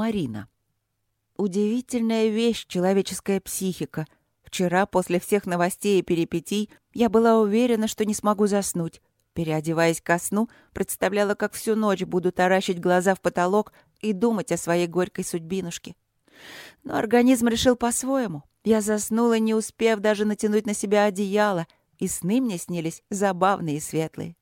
Марина. Удивительная вещь человеческая психика. Вчера, после всех новостей и перипетий, я была уверена, что не смогу заснуть. Переодеваясь ко сну, представляла, как всю ночь буду таращить глаза в потолок и думать о своей горькой судьбинушке. Но организм решил по-своему. Я заснула, не успев даже натянуть на себя одеяло, и сны мне снились забавные и светлые.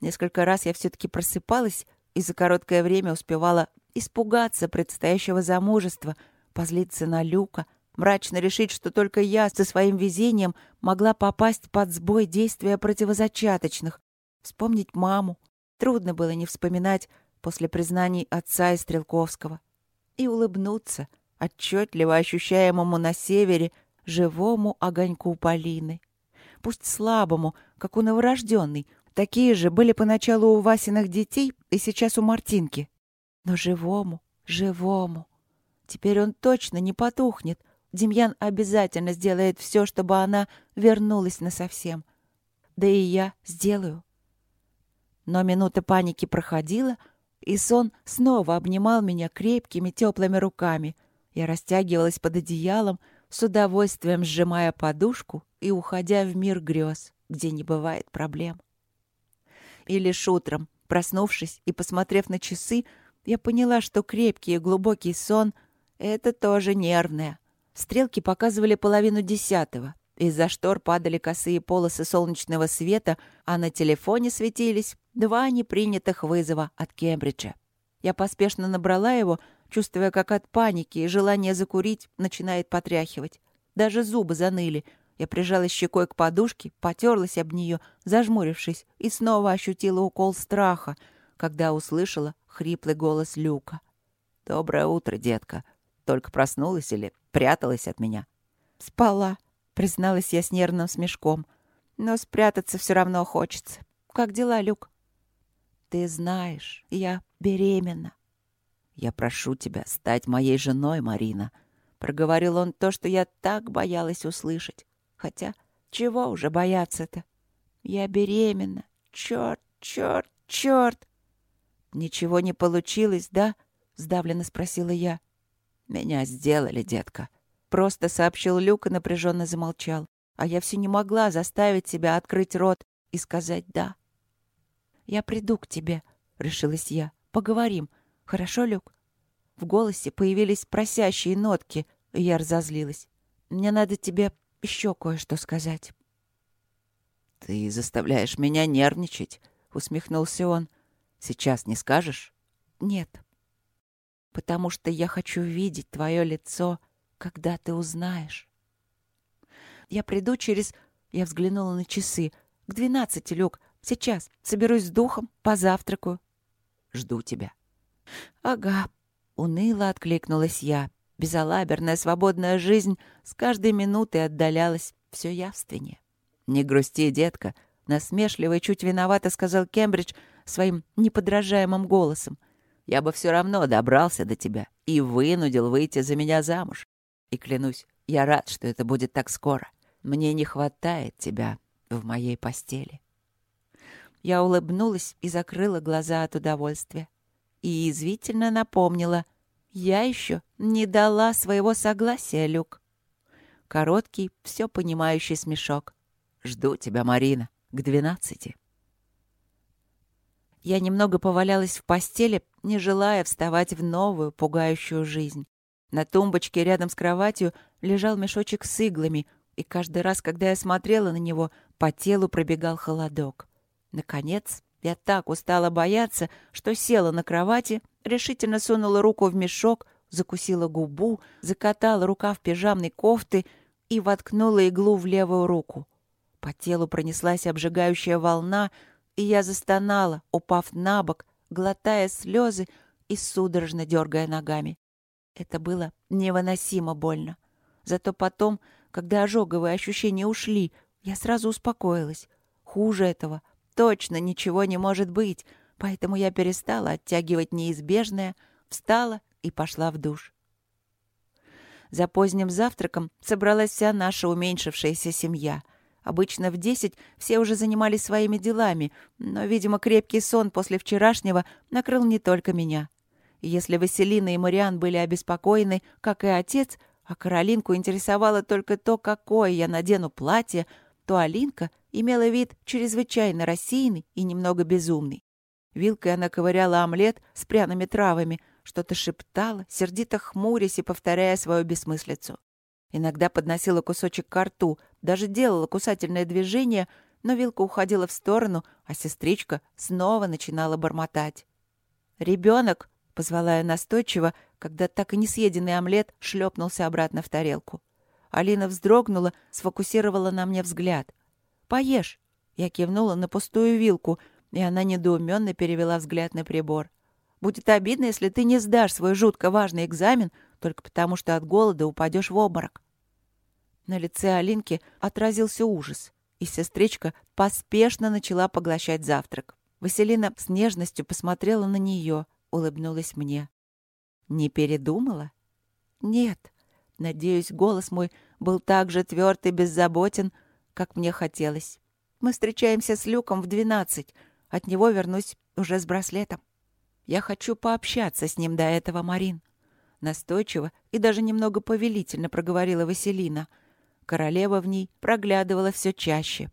Несколько раз я все-таки просыпалась и за короткое время успевала испугаться предстоящего замужества, позлиться на Люка, мрачно решить, что только я со своим везением могла попасть под сбой действия противозачаточных, вспомнить маму. Трудно было не вспоминать после признаний отца и Стрелковского. И улыбнуться отчетливо ощущаемому на севере живому огоньку Полины. Пусть слабому, как у новорожденной, такие же были поначалу у Васиных детей и сейчас у Мартинки. Но живому, живому. Теперь он точно не потухнет. Демьян обязательно сделает все, чтобы она вернулась насовсем. Да и я сделаю. Но минута паники проходила, и сон снова обнимал меня крепкими теплыми руками. Я растягивалась под одеялом, с удовольствием сжимая подушку и уходя в мир грез, где не бывает проблем. И лишь утром, проснувшись и посмотрев на часы, я поняла, что крепкий и глубокий сон — это тоже нервное. Стрелки показывали половину десятого. Из-за штор падали косые полосы солнечного света, а на телефоне светились два непринятых вызова от Кембриджа. Я поспешно набрала его, чувствуя, как от паники и желания закурить начинает потряхивать. Даже зубы заныли. Я прижалась щекой к подушке, потерлась об нее, зажмурившись, и снова ощутила укол страха, когда услышала хриплый голос Люка. «Доброе утро, детка. Только проснулась или пряталась от меня?» «Спала», — призналась я с нервным смешком. «Но спрятаться все равно хочется. Как дела, Люк?» «Ты знаешь, я беременна». «Я прошу тебя стать моей женой, Марина», — проговорил он то, что я так боялась услышать. Хотя, чего уже бояться-то? Я беременна. Черт, черт, черт! «Ничего не получилось, да?» — сдавленно спросила я. «Меня сделали, детка», — просто сообщил Люк и напряженно замолчал. А я все не могла заставить себя открыть рот и сказать «да». «Я приду к тебе», — решилась я. «Поговорим. Хорошо, Люк?» В голосе появились просящие нотки, и я разозлилась. «Мне надо тебе еще кое-что сказать». «Ты заставляешь меня нервничать», — усмехнулся он. Сейчас не скажешь? Нет. Потому что я хочу видеть твое лицо, когда ты узнаешь. Я приду через... Я взглянула на часы. К двенадцати, Люк. Сейчас. Соберусь с духом, позавтракаю. Жду тебя. Ага. Уныло откликнулась я. Безалаберная свободная жизнь с каждой минутой отдалялась все явственнее. «Не грусти, детка», — насмешливо и чуть виновато сказал Кембридж, своим неподражаемым голосом. «Я бы все равно добрался до тебя и вынудил выйти за меня замуж. И клянусь, я рад, что это будет так скоро. Мне не хватает тебя в моей постели». Я улыбнулась и закрыла глаза от удовольствия. И извительно напомнила. «Я еще не дала своего согласия, Люк». Короткий, все понимающий смешок. «Жду тебя, Марина, к двенадцати». Я немного повалялась в постели, не желая вставать в новую, пугающую жизнь. На тумбочке рядом с кроватью лежал мешочек с иглами, и каждый раз, когда я смотрела на него, по телу пробегал холодок. Наконец, я так устала бояться, что села на кровати, решительно сунула руку в мешок, закусила губу, закатала рукав пижамной кофты и воткнула иглу в левую руку. По телу пронеслась обжигающая волна, и я застонала, упав на бок, глотая слезы и судорожно дергая ногами. Это было невыносимо больно. Зато потом, когда ожоговые ощущения ушли, я сразу успокоилась. Хуже этого точно ничего не может быть, поэтому я перестала оттягивать неизбежное, встала и пошла в душ. За поздним завтраком собралась вся наша уменьшившаяся семья — Обычно в десять все уже занимались своими делами, но, видимо, крепкий сон после вчерашнего накрыл не только меня. Если Василина и Мариан были обеспокоены, как и отец, а Каролинку интересовало только то, какое я надену платье, то Алинка имела вид чрезвычайно рассеянный и немного безумный. Вилкой она ковыряла омлет с пряными травами, что-то шептала, сердито хмурясь и повторяя свою бессмыслицу. Иногда подносила кусочек к рту, даже делала кусательное движение, но вилка уходила в сторону, а сестричка снова начинала бормотать. «Ребенок!» — позвала я настойчиво, когда так и не съеденный омлет шлепнулся обратно в тарелку. Алина вздрогнула, сфокусировала на мне взгляд. «Поешь!» Я кивнула на пустую вилку, и она недоуменно перевела взгляд на прибор. «Будет обидно, если ты не сдашь свой жутко важный экзамен только потому, что от голода упадешь в обморок». На лице Алинки отразился ужас, и сестричка поспешно начала поглощать завтрак. Василина с нежностью посмотрела на нее, улыбнулась мне. «Не передумала?» «Нет». Надеюсь, голос мой был так же тверд и беззаботен, как мне хотелось. Мы встречаемся с Люком в двенадцать. От него вернусь уже с браслетом. Я хочу пообщаться с ним до этого, Марин. Настойчиво и даже немного повелительно проговорила Василина. Королева в ней проглядывала все чаще.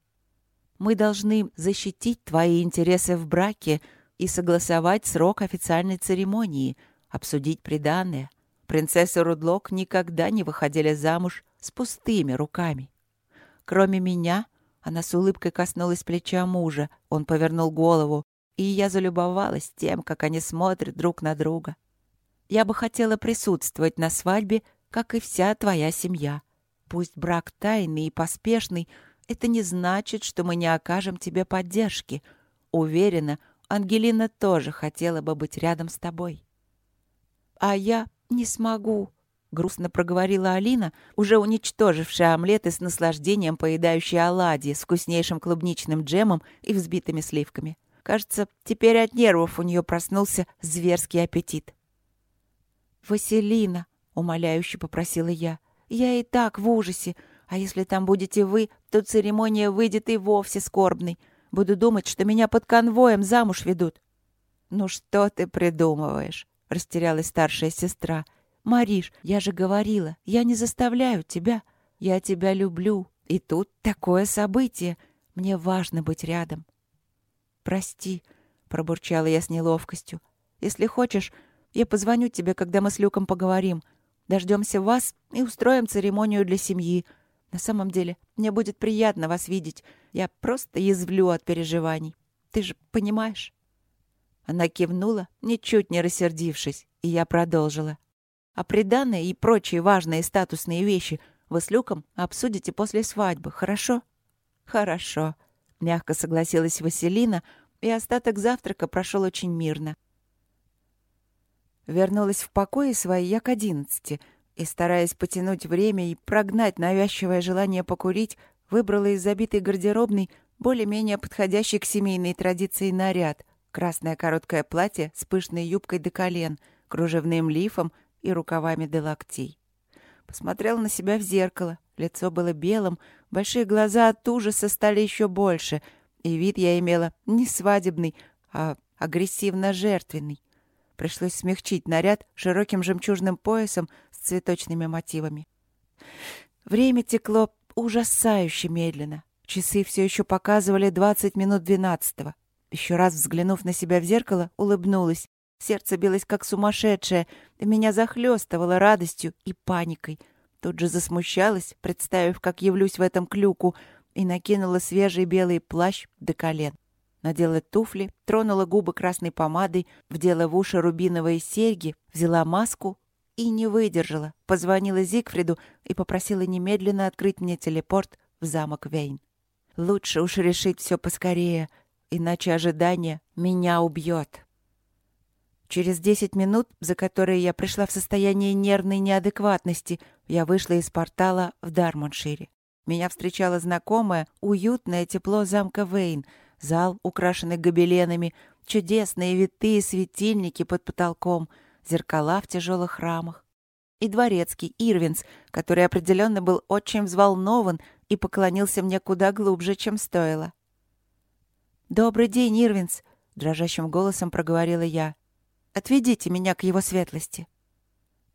Мы должны защитить твои интересы в браке и согласовать срок официальной церемонии, обсудить приданное. Принцесса Рудлок никогда не выходили замуж с пустыми руками. Кроме меня, она с улыбкой коснулась плеча мужа, он повернул голову, и я залюбовалась тем, как они смотрят друг на друга. Я бы хотела присутствовать на свадьбе, как и вся твоя семья. Пусть брак тайный и поспешный, это не значит, что мы не окажем тебе поддержки. Уверена, Ангелина тоже хотела бы быть рядом с тобой. А я не смогу, — грустно проговорила Алина, уже уничтожившая омлет и с наслаждением поедающая оладьи с вкуснейшим клубничным джемом и взбитыми сливками. Кажется, теперь от нервов у нее проснулся зверский аппетит. «Василина», — умоляюще попросила я, — «я и так в ужасе, а если там будете вы, то церемония выйдет и вовсе скорбной. Буду думать, что меня под конвоем замуж ведут». «Ну что ты придумываешь?» — растерялась старшая сестра — «Мариш, я же говорила, я не заставляю тебя. Я тебя люблю. И тут такое событие. Мне важно быть рядом». «Прости», — пробурчала я с неловкостью. «Если хочешь, я позвоню тебе, когда мы с Люком поговорим. Дождемся вас и устроим церемонию для семьи. На самом деле, мне будет приятно вас видеть. Я просто язвлю от переживаний. Ты же понимаешь?» Она кивнула, ничуть не рассердившись, и я продолжила. А приданное и прочие важные статусные вещи вы с Люком обсудите после свадьбы, хорошо?» «Хорошо», — мягко согласилась Василина, и остаток завтрака прошел очень мирно. Вернулась в покое свои я к одиннадцати и, стараясь потянуть время и прогнать навязчивое желание покурить, выбрала из забитой гардеробной более-менее подходящий к семейной традиции наряд — красное короткое платье с пышной юбкой до колен, кружевным лифом и рукавами до локтей. Посмотрел на себя в зеркало. Лицо было белым, большие глаза от ужаса стали еще больше, и вид я имела не свадебный, а агрессивно-жертвенный. Пришлось смягчить наряд широким жемчужным поясом с цветочными мотивами. Время текло ужасающе медленно. Часы все еще показывали двадцать минут двенадцатого. Еще раз взглянув на себя в зеркало, улыбнулась. Сердце билось как сумасшедшее, и меня захлестывало радостью и паникой. Тут же засмущалась, представив, как явлюсь в этом клюку, и накинула свежий белый плащ до колен. Надела туфли, тронула губы красной помадой, вдела в уши рубиновые серьги, взяла маску и не выдержала. Позвонила Зигфриду и попросила немедленно открыть мне телепорт в замок Вейн. Лучше уж решить все поскорее, иначе ожидание меня убьет. Через десять минут, за которые я пришла в состояние нервной неадекватности, я вышла из портала в Дармоншире. Меня встречало знакомое, уютное тепло замка Вейн, зал, украшенный гобеленами, чудесные витые светильники под потолком, зеркала в тяжелых рамах. И дворецкий Ирвинс, который определенно был очень взволнован и поклонился мне куда глубже, чем стоило. «Добрый день, Ирвинс!» — дрожащим голосом проговорила я. отведите меня к его светлости».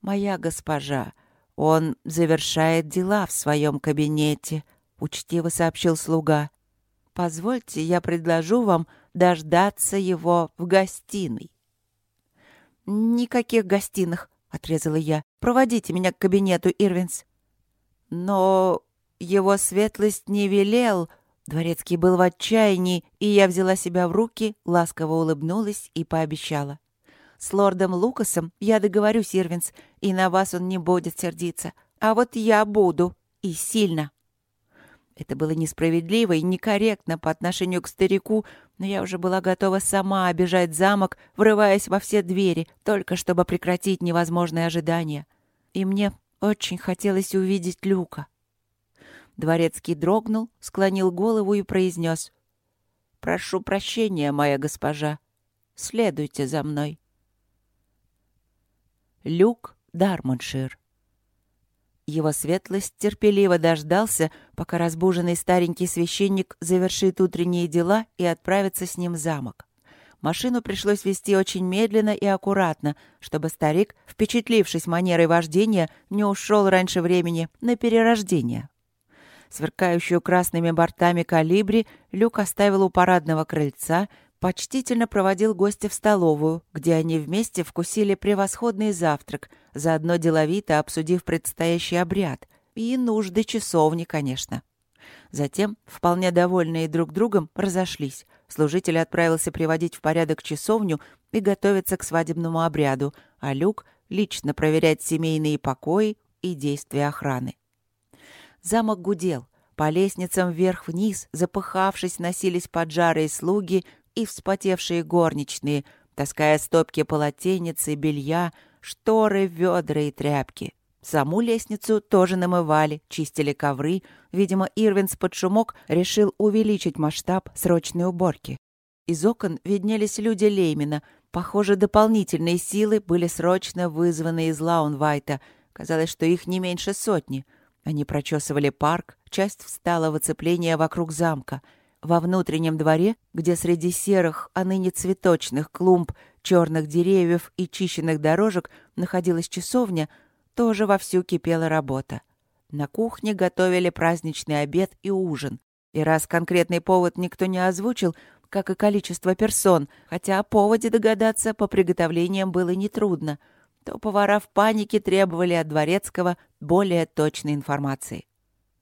«Моя госпожа, он завершает дела в своем кабинете», — учтиво сообщил слуга. «Позвольте, я предложу вам дождаться его в гостиной». «Никаких гостиных», — отрезала я. «Проводите меня к кабинету, Ирвинс». «Но его светлость не велел», Дворецкий был в отчаянии, и я взяла себя в руки, ласково улыбнулась и пообещала. «С лордом Лукасом я договорюсь, Ирвинс, и на вас он не будет сердиться. А вот я буду. И сильно». Это было несправедливо и некорректно по отношению к старику, но я уже была готова сама обижать замок, врываясь во все двери, только чтобы прекратить невозможные ожидания. И мне очень хотелось увидеть Люка. Дворецкий дрогнул, склонил голову и произнес. «Прошу прощения, моя госпожа. Следуйте за мной». Люк Дармоншир. Его светлость терпеливо дождался, пока разбуженный старенький священник завершит утренние дела и отправится с ним в замок. Машину пришлось вести очень медленно и аккуратно, чтобы старик, впечатлившись манерой вождения, не ушел раньше времени на перерождение. Сверкающую красными бортами калибри Люк оставил у парадного крыльца, почтительно проводил гостя в столовую, где они вместе вкусили превосходный завтрак, заодно деловито обсудив предстоящий обряд и нужды часовни, конечно. Затем, вполне довольные друг другом, разошлись. Служитель отправился приводить в порядок часовню и готовиться к свадебному обряду, а Люк — лично проверять семейные покои и действия охраны. Замок гудел. По лестницам вверх-вниз, запыхавшись, носились поджарые слуги и вспотевшие горничные, таская стопки полотенец и белья, шторы, ведра и тряпки. Саму лестницу тоже намывали, чистили ковры. Видимо, Ирвинс под шумок решил увеличить масштаб срочной уборки. Из окон виднелись люди Леймина. Похоже, дополнительные силы были срочно вызваны из Лаунвайта. Казалось, что их не меньше сотни — они прочесывали парк, часть встала в оцепление вокруг замка. Во внутреннем дворе, где среди серых, а ныне цветочных клумб, черных деревьев и чищенных дорожек находилась часовня, тоже вовсю кипела работа. На кухне готовили праздничный обед и ужин. И раз конкретный повод никто не озвучил, как и количество персон, хотя о поводе догадаться по приготовлениям было нетрудно — то повара в панике требовали от Дворецкого более точной информации.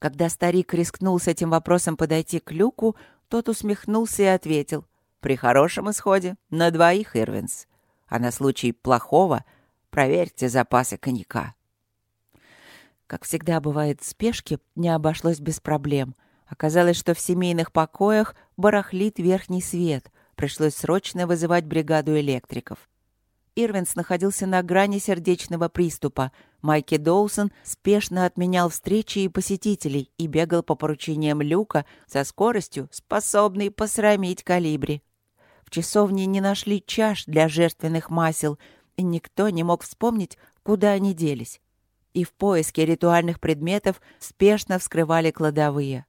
Когда старик рискнул с этим вопросом подойти к люку, тот усмехнулся и ответил. «При хорошем исходе на двоих, Ирвинс. А на случай плохого проверьте запасы коньяка». Как всегда бывает в спешке, не обошлось без проблем. Оказалось, что в семейных покоях барахлит верхний свет. Пришлось срочно вызывать бригаду электриков. Ирвинс находился на грани сердечного приступа. Майки Доусон спешно отменял встречи и посетителей и бегал по поручениям Люка со скоростью, способной посрамить калибри. В часовне не нашли чаш для жертвенных масел, и никто не мог вспомнить, куда они делись. И в поиске ритуальных предметов спешно вскрывали кладовые.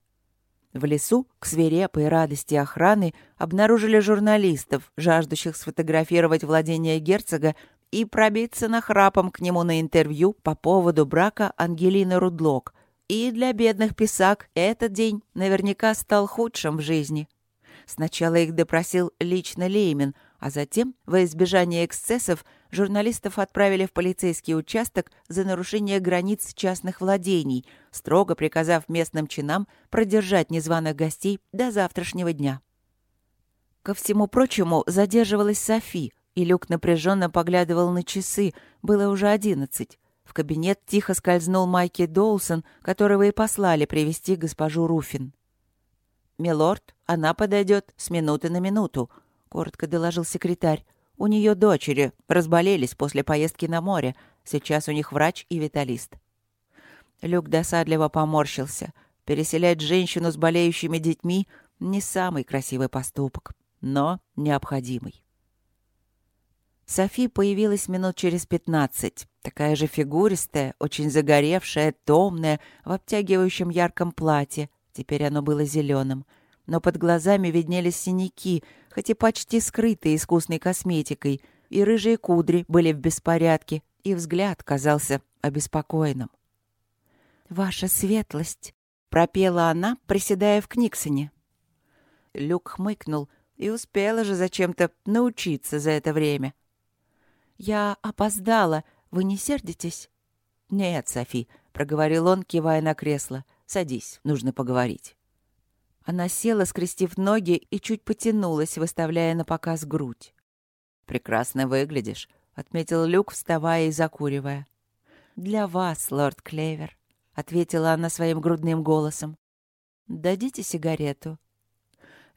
В лесу, к свирепой радости охраны, обнаружили журналистов, жаждущих сфотографировать владение герцога и пробиться нахрапом к нему на интервью по поводу брака Ангелины Рудлок. И для бедных писак этот день наверняка стал худшим в жизни. Сначала их допросил лично Леймин, а затем, во избежание эксцессов, журналистов отправили в полицейский участок за нарушение границ частных владений, строго приказав местным чинам продержать незваных гостей до завтрашнего дня. Ко всему прочему, задерживалась Софи, и Люк напряженно поглядывал на часы, было уже одиннадцать. В кабинет тихо скользнул Майки Доусон, которого и послали привести госпожу Руфин. «Милорд, она подойдет с минуты на минуту», — коротко доложил секретарь. У нее дочери разболелись после поездки на море. Сейчас у них врач и виталист. Люк досадливо поморщился. Переселять женщину с болеющими детьми — не самый красивый поступок, но необходимый. Софи появилась минут через пятнадцать. Такая же фигуристая, очень загоревшая, томная, в обтягивающем ярком платье. Теперь оно было зеленым — но под глазами виднелись синяки, хоть и почти скрытые искусной косметикой, и рыжие кудри были в беспорядке, и взгляд казался обеспокоенным. «Ваша светлость!» — пропела она, приседая в Книксоне. Люк хмыкнул и успела же зачем-то научиться за это время. «Я опоздала. Вы не сердитесь?» «Нет, Софи», — проговорил он, кивая на кресло. «Садись, нужно поговорить». Она села, скрестив ноги, и чуть потянулась, выставляя на показ грудь. «Прекрасно выглядишь», — отметил Люк, вставая и закуривая. «Для вас, лорд Клевер», — ответила она своим грудным голосом. «Дадите сигарету?»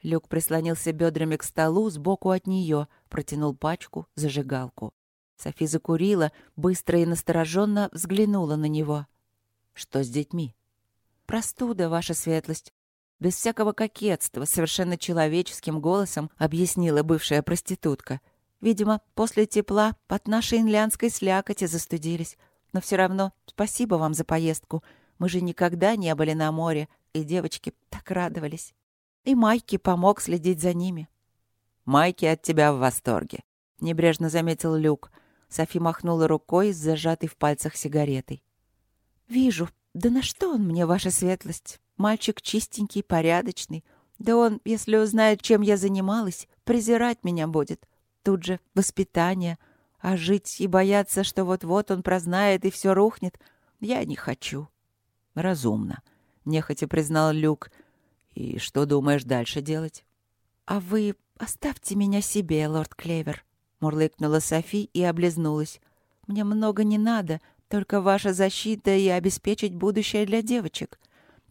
Люк прислонился бедрами к столу сбоку от нее, протянул пачку, зажигалку. Софи закурила, быстро и настороженно взглянула на него. «Что с детьми?» «Простуда, ваша светлость. Без всякого кокетства, совершенно человеческим голосом объяснила бывшая проститутка. Видимо, после тепла от нашей инлянской слякоти застудились. Но все равно спасибо вам за поездку. Мы же никогда не были на море, и девочки так радовались. И Майки помог следить за ними. «Майки от тебя в восторге», — небрежно заметил Люк. Софи махнула рукой с зажатой в пальцах сигаретой. «Вижу. Да на что он мне, ваша светлость? Мальчик чистенький, порядочный. Да он, если узнает, чем я занималась, презирать меня будет. Тут же воспитание. А жить и бояться, что вот-вот он прознает и все рухнет, я не хочу. Разумно, нехотя признал Люк. И что думаешь дальше делать? А вы оставьте меня себе, лорд Клевер, мурлыкнула Софи и облизнулась. Мне много не надо, только ваша защита и обеспечить будущее для девочек.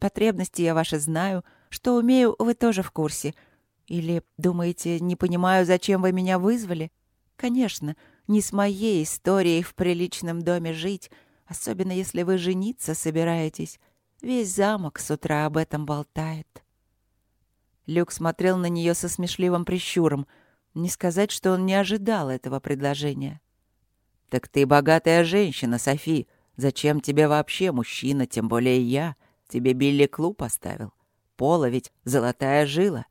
Потребности я ваши знаю. Что умею, вы тоже в курсе. Или, думаете, не понимаю, зачем вы меня вызвали? Конечно, не с моей историей в приличном доме жить, особенно если вы жениться собираетесь. Весь замок с утра об этом болтает. Люк смотрел на нее со смешливым прищуром. Не сказать, что он не ожидал этого предложения. «Так ты богатая женщина, Софи. Зачем тебе вообще мужчина, тем более я? Тебе Билли клуб оставил. Пола ведь золотая жила».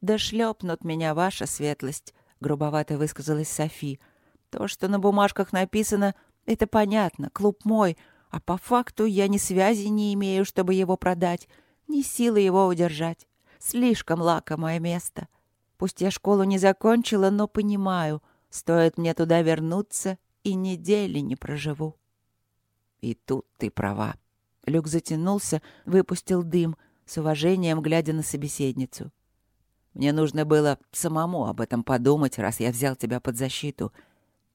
«Да шлепнут меня ваша светлость», — грубовато высказалась Софи. «То, что на бумажках написано, это понятно, клуб мой, а по факту я ни связи не имею, чтобы его продать, ни силы его удержать. Слишком лакомое место. Пусть я школу не закончила, но понимаю, стоит мне туда вернуться, и недели не проживу». «И тут ты права», Люк затянулся, выпустил дым, с уважением глядя на собеседницу. «Мне нужно было самому об этом подумать, раз я взял тебя под защиту.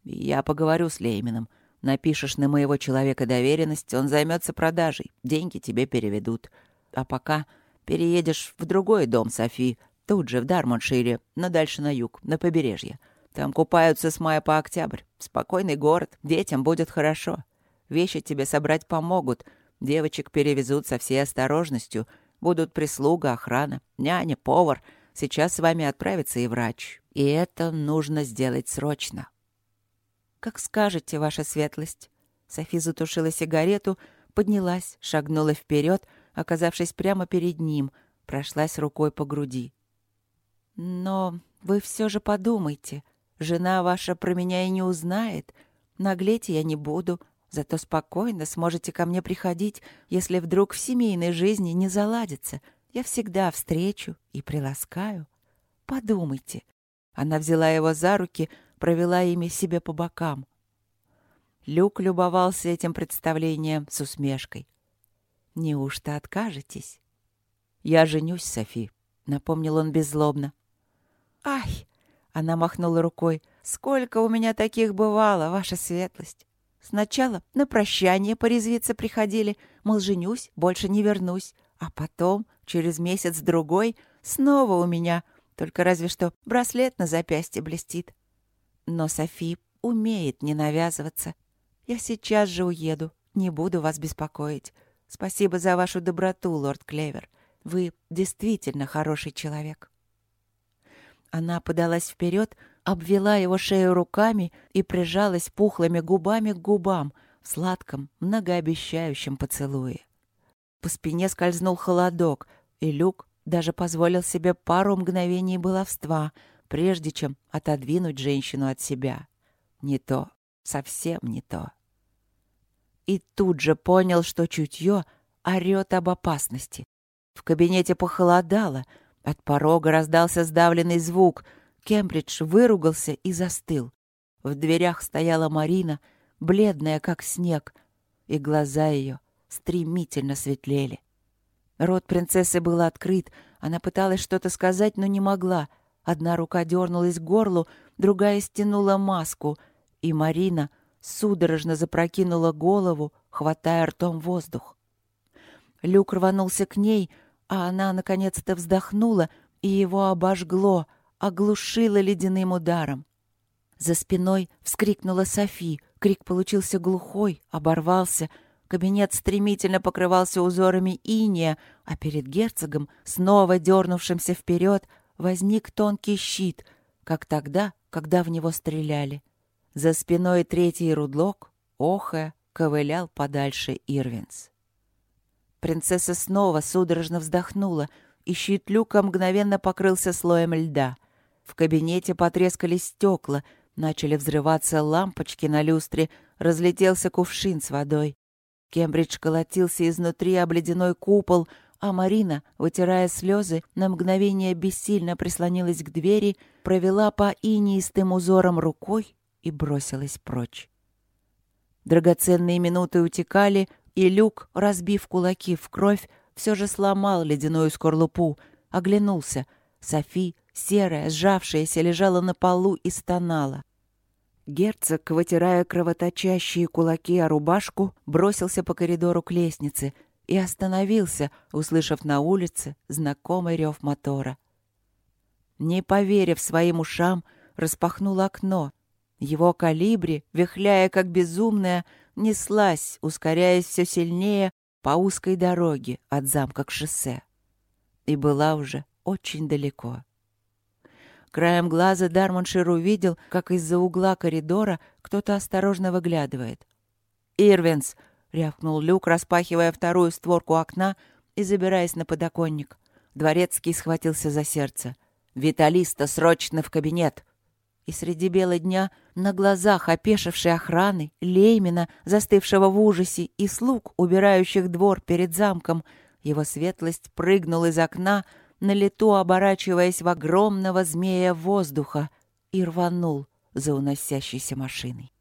Я поговорю с Леймином. Напишешь на моего человека доверенность, он займется продажей, деньги тебе переведут. А пока переедешь в другой дом Софи, тут же, в Дармоншире, но дальше на юг, на побережье. Там купаются с мая по октябрь. Спокойный город, детям будет хорошо. Вещи тебе собрать помогут — Девочек перевезут со всей осторожностью. Будут прислуга, охрана, няня, повар. Сейчас с вами отправится и врач. И это нужно сделать срочно. «Как скажете, ваша светлость». Софи затушила сигарету, поднялась, шагнула вперед, оказавшись прямо перед ним, прошлась рукой по груди. «Но вы все же подумайте. Жена ваша про меня и не узнает. Наглеть я не буду, Зато спокойно сможете ко мне приходить, если вдруг в семейной жизни не заладится. Я всегда встречу и приласкаю. Подумайте. Она взяла его за руки, провела ими себе по бокам. Люк любовался этим представлением с усмешкой. «Неужто откажетесь?» «Я женюсь, Софи», — напомнил он беззлобно. «Ай!» — она махнула рукой. «Сколько у меня таких бывало, ваша светлость!» Сначала на прощание порезвиться приходили, мол, женюсь, больше не вернусь. А потом, через месяц-другой, снова у меня, только разве что браслет на запястье блестит. Но Софи умеет не навязываться. Я сейчас же уеду, не буду вас беспокоить. Спасибо за вашу доброту, лорд Клевер. Вы действительно хороший человек. Она подалась вперед, обвела его шею руками и прижалась пухлыми губами к губам в сладком, многообещающем поцелуе. По спине скользнул холодок, и Люк даже позволил себе пару мгновений баловства, прежде чем отодвинуть женщину от себя. Не то, совсем не то. И тут же понял, что чутье орёт об опасности. В кабинете похолодало, от порога раздался сдавленный звук. Кембридж выругался и застыл. В дверях стояла Марина, бледная, как снег, и глаза ее стремительно светлели. Рот принцессы был открыт, она пыталась что-то сказать, но не могла. Одна рука дернулась к горлу, другая стянула маску, и Марина судорожно запрокинула голову, хватая ртом воздух. Люк рванулся к ней, а она наконец-то вздохнула, и его обожгло, оглушило ледяным ударом. За спиной вскрикнула Софи. Крик получился глухой, оборвался. Кабинет стремительно покрывался узорами иния, а перед герцогом, снова дернувшимся вперед, возник тонкий щит, как тогда, когда в него стреляли. За спиной третий рудлок, охая, ковылял подальше Ирвинс. Принцесса снова судорожно вздохнула, и щит люка мгновенно покрылся слоем льда. В кабинете потрескались стекла, начали взрываться лампочки на люстре, разлетелся кувшин с водой. Кембридж колотился изнутри об ледяной купол, а Марина, вытирая слезы, на мгновение бессильно прислонилась к двери, провела по инеистым узорам рукой и бросилась прочь. Драгоценные минуты утекали, и Люк, разбив кулаки в кровь, все же сломал ледяную скорлупу, оглянулся. Софи, серая, сжавшаяся, лежала на полу и стонала. Герцог, вытирая кровоточащие кулаки о рубашку, бросился по коридору к лестнице и остановился, услышав на улице знакомый рев мотора. Не поверив своим ушам, распахнул окно. Его калибри, вихляя как безумная, неслась, ускоряясь все сильнее по узкой дороге от замка к шоссе. И была уже очень далеко. Краем глаза Дармоншир увидел, как из-за угла коридора кто-то осторожно выглядывает. «Ирвинс!» — рявкнул Люк, распахивая вторую створку окна и забираясь на подоконник. Дворецкий схватился за сердце. «Виталиста, срочно в кабинет!» И среди бела дня на глазах опешившей охраны, Леймина, застывшего в ужасе, и слуг, убирающих двор перед замком, его светлость прыгнул из окна, на лету оборачиваясь в огромного змея воздуха, и рванул за уносящейся машиной.